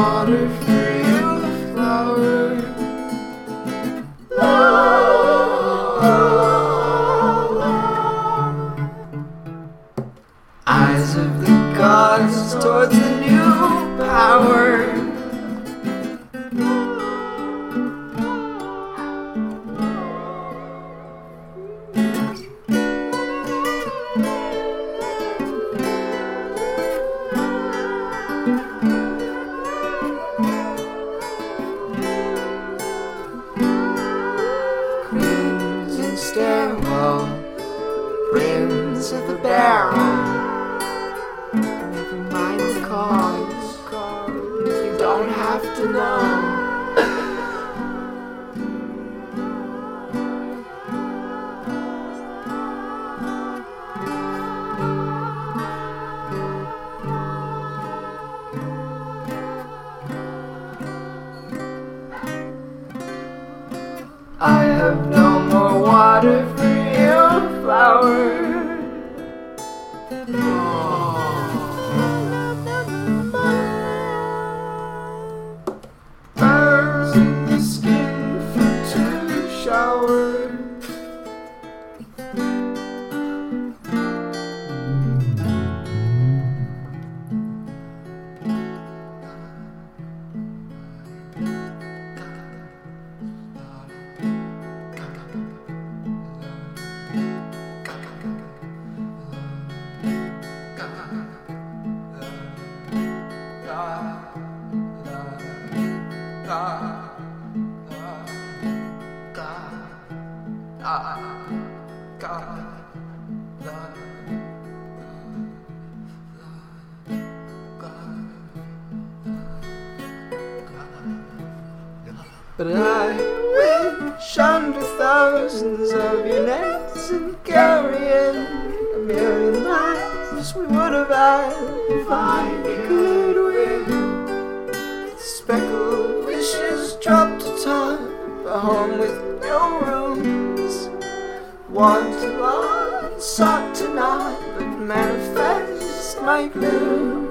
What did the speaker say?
water for you, flower. Eyes of the gods towards the new power. Rims of the barrel. Never mind the cause, you don't have to know. I have no more water for you, flower. But I wish under thousands of your nets and carrying a million lives we would have had if I could dropped to time, a home with no rooms. Want to sought to not, but manifest my gloom.